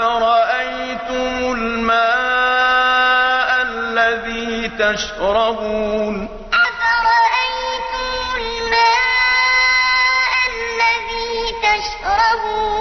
أَفَرَأَيْتُمُ الْمَاءَ الَّذِي تَشْرَبُونَ؟ أَفَرَأَيْتُمُ الْمَاءَ الَّذِي تَشْرَبُونَ؟